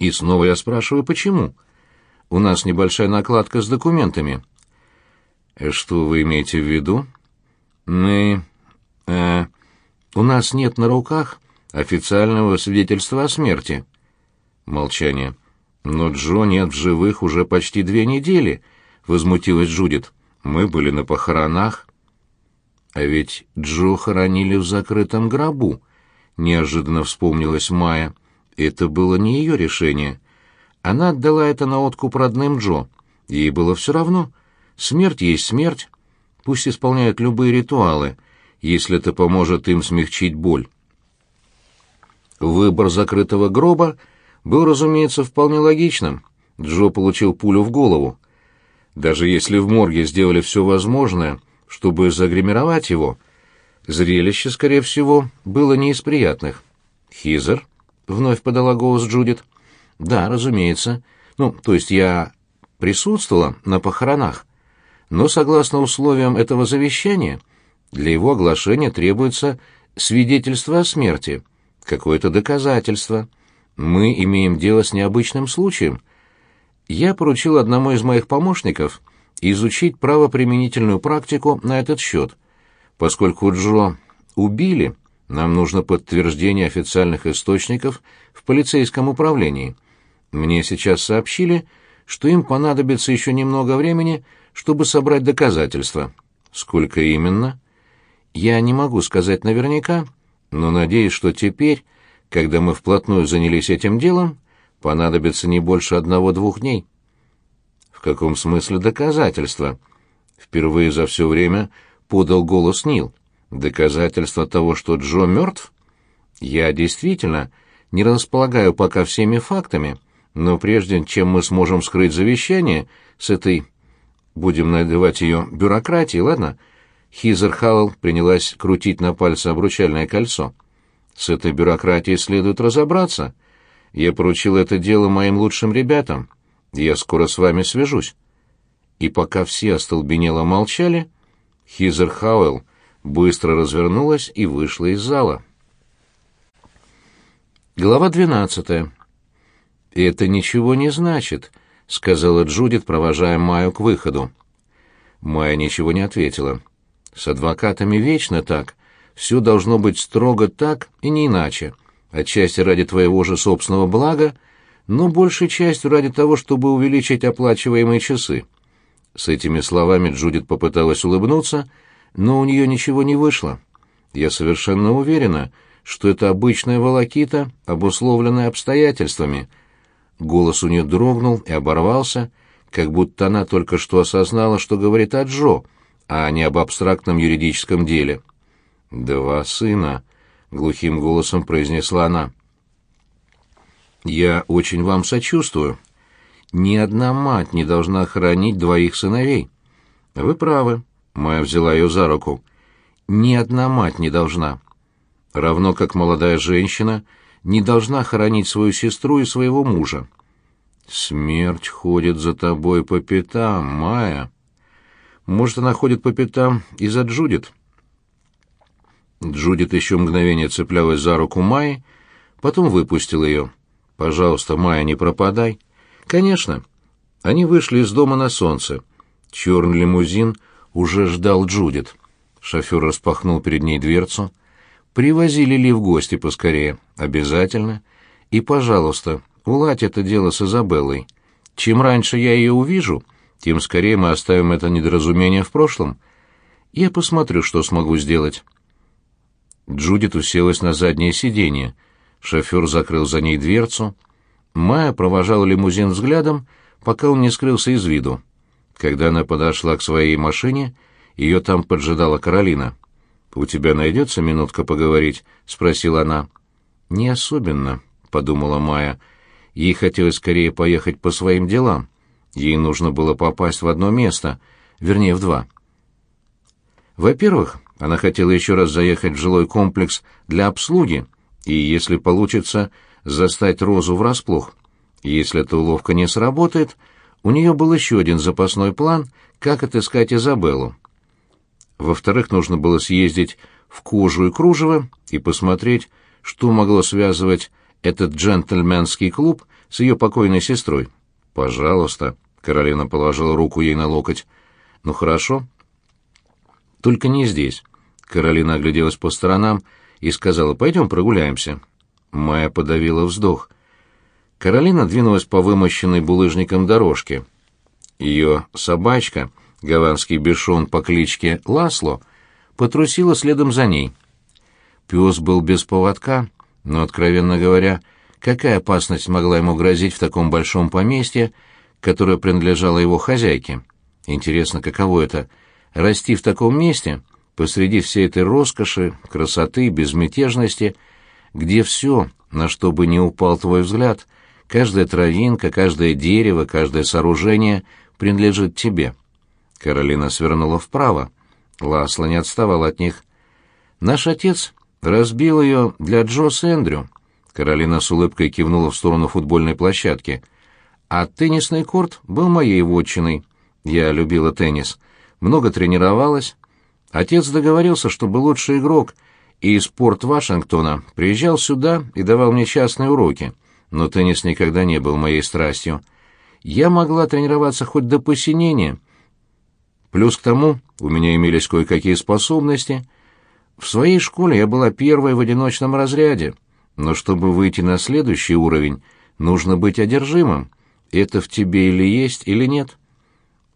И снова я спрашиваю, почему? У нас небольшая накладка с документами. Что вы имеете в виду? Мы... Э, у нас нет на руках официального свидетельства о смерти. Молчание. Но Джо нет в живых уже почти две недели, возмутилась Джудит. Мы были на похоронах. А ведь Джо хоронили в закрытом гробу, неожиданно вспомнилась Майя. Это было не ее решение. Она отдала это на откуп родным Джо. Ей было все равно. Смерть есть смерть. Пусть исполняют любые ритуалы, если это поможет им смягчить боль. Выбор закрытого гроба был, разумеется, вполне логичным. Джо получил пулю в голову. Даже если в морге сделали все возможное, чтобы загримировать его, зрелище, скорее всего, было не из приятных. «Хизер?» — вновь подала голос Джудит. «Да, разумеется. Ну, то есть я присутствовала на похоронах. Но, согласно условиям этого завещания, для его оглашения требуется свидетельство о смерти, какое-то доказательство. Мы имеем дело с необычным случаем. Я поручил одному из моих помощников изучить правоприменительную практику на этот счет. Поскольку Джо убили, нам нужно подтверждение официальных источников в полицейском управлении. Мне сейчас сообщили, что им понадобится еще немного времени, чтобы собрать доказательства. Сколько именно? Я не могу сказать наверняка, но надеюсь, что теперь, когда мы вплотную занялись этим делом, понадобится не больше одного-двух дней. В каком смысле доказательства? Впервые за все время подал голос Нил. Доказательство того, что Джо мертв? Я действительно не располагаю пока всеми фактами, но прежде чем мы сможем скрыть завещание с этой, будем называть ее бюрократией, ладно? Хизер Халл принялась крутить на пальце обручальное кольцо. С этой бюрократией следует разобраться. Я поручил это дело моим лучшим ребятам. Я скоро с вами свяжусь. И пока все остолбенело молчали, Хизер Хауэлл быстро развернулась и вышла из зала. Глава двенадцатая. «Это ничего не значит», — сказала Джудит, провожая Майю к выходу. Майя ничего не ответила. «С адвокатами вечно так. Все должно быть строго так и не иначе. Отчасти ради твоего же собственного блага, но большей частью ради того, чтобы увеличить оплачиваемые часы». С этими словами Джудит попыталась улыбнуться, но у нее ничего не вышло. «Я совершенно уверена, что это обычная волокита, обусловленная обстоятельствами», Голос у нее дрогнул и оборвался, как будто она только что осознала, что говорит о Джо, а не об абстрактном юридическом деле. «Два сына», — глухим голосом произнесла она. «Я очень вам сочувствую. Ни одна мать не должна хоронить двоих сыновей». «Вы правы», — Майя взяла ее за руку. «Ни одна мать не должна. Равно как молодая женщина — не должна хоронить свою сестру и своего мужа. Смерть ходит за тобой по пятам, Майя. Может, она ходит по пятам и за Джудит? Джудит еще мгновение цеплялась за руку Майи, потом выпустил ее. «Пожалуйста, Майя, не пропадай». «Конечно». Они вышли из дома на солнце. Черный лимузин уже ждал Джудит. Шофер распахнул перед ней дверцу. Привози Лили в гости поскорее. Обязательно. И, пожалуйста, уладь это дело с Изабеллой. Чем раньше я ее увижу, тем скорее мы оставим это недоразумение в прошлом. Я посмотрю, что смогу сделать». Джудит уселась на заднее сиденье. Шофер закрыл за ней дверцу. Майя провожала лимузин взглядом, пока он не скрылся из виду. Когда она подошла к своей машине, ее там поджидала Каролина. «У тебя найдется минутка поговорить?» — спросила она. «Не особенно», — подумала Майя. Ей хотелось скорее поехать по своим делам. Ей нужно было попасть в одно место, вернее, в два. Во-первых, она хотела еще раз заехать в жилой комплекс для обслуги и, если получится, застать Розу врасплох. Если эта уловка не сработает, у нее был еще один запасной план, как отыскать Изабеллу. Во-вторых, нужно было съездить в кожу и кружево и посмотреть, что могло связывать этот джентльменский клуб с ее покойной сестрой. Пожалуйста, Каролина положила руку ей на локоть. Ну хорошо. Только не здесь. Каролина огляделась по сторонам и сказала: "Пойдем прогуляемся". Майя подавила вздох. Каролина двинулась по вымощенной булыжником дорожке. Ее собачка, гаванский бешон по кличке Ласло, потрусила следом за ней. Пес был без поводка, но, откровенно говоря, какая опасность могла ему грозить в таком большом поместье, которое принадлежало его хозяйке? Интересно, каково это — расти в таком месте, посреди всей этой роскоши, красоты, безмятежности, где все, на что бы ни упал твой взгляд, каждая травинка, каждое дерево, каждое сооружение принадлежит тебе. Каролина свернула вправо. Ласло не отставал от них. Наш отец разбил ее для Джо с Эндрю. Каролина с улыбкой кивнула в сторону футбольной площадки. А теннисный корт был моей вотчиной. Я любила теннис. Много тренировалась. Отец договорился, чтобы лучший игрок из порт Вашингтона приезжал сюда и давал мне частные уроки. Но теннис никогда не был моей страстью. Я могла тренироваться хоть до посинения. Плюс к тому у меня имелись кое-какие способности. В своей школе я была первой в одиночном разряде, но чтобы выйти на следующий уровень, нужно быть одержимым. Это в тебе или есть, или нет.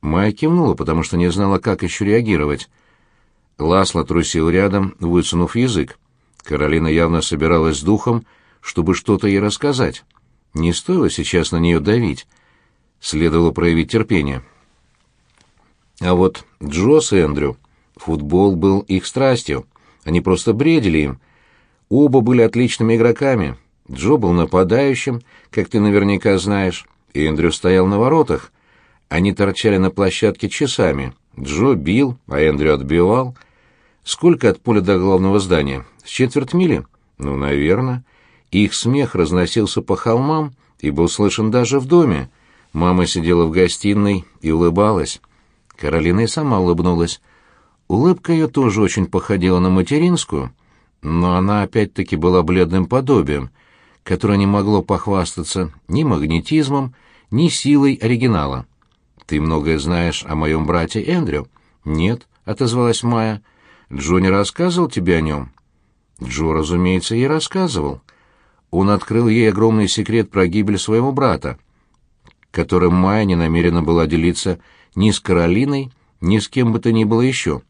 Майя кивнула, потому что не знала, как еще реагировать. Ласло трусил рядом, высунув язык. Каролина явно собиралась с духом, чтобы что-то ей рассказать. Не стоило сейчас на нее давить. Следовало проявить терпение. А вот Джос и Эндрю, футбол был их страстью. Они просто бредили им. Оба были отличными игроками. Джо был нападающим, как ты наверняка знаешь, и Эндрю стоял на воротах. Они торчали на площадке часами. Джо бил, а Эндрю отбивал. Сколько от поля до главного здания? С четверть мили? Ну, наверное. Их смех разносился по холмам и был слышен даже в доме. Мама сидела в гостиной и улыбалась. Каролина и сама улыбнулась. Улыбка ее тоже очень походила на материнскую, но она опять-таки была бледным подобием, которое не могло похвастаться ни магнетизмом, ни силой оригинала. «Ты многое знаешь о моем брате Эндрю?» «Нет», — отозвалась Майя. «Джо не рассказывал тебе о нем?» Джо, разумеется, ей рассказывал. Он открыл ей огромный секрет про гибель своего брата, которым Майя не намерена была делиться ни с Каролиной, ни с кем бы то ни было еще.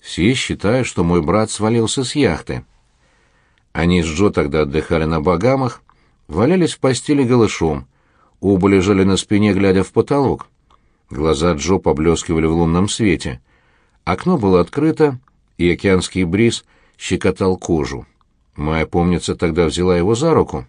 Все считают, что мой брат свалился с яхты. Они с Джо тогда отдыхали на Багамах, валялись в постели голышом, оба лежали на спине, глядя в потолок. Глаза Джо поблескивали в лунном свете. Окно было открыто, и океанский бриз щекотал кожу. Майя, помнится, тогда взяла его за руку.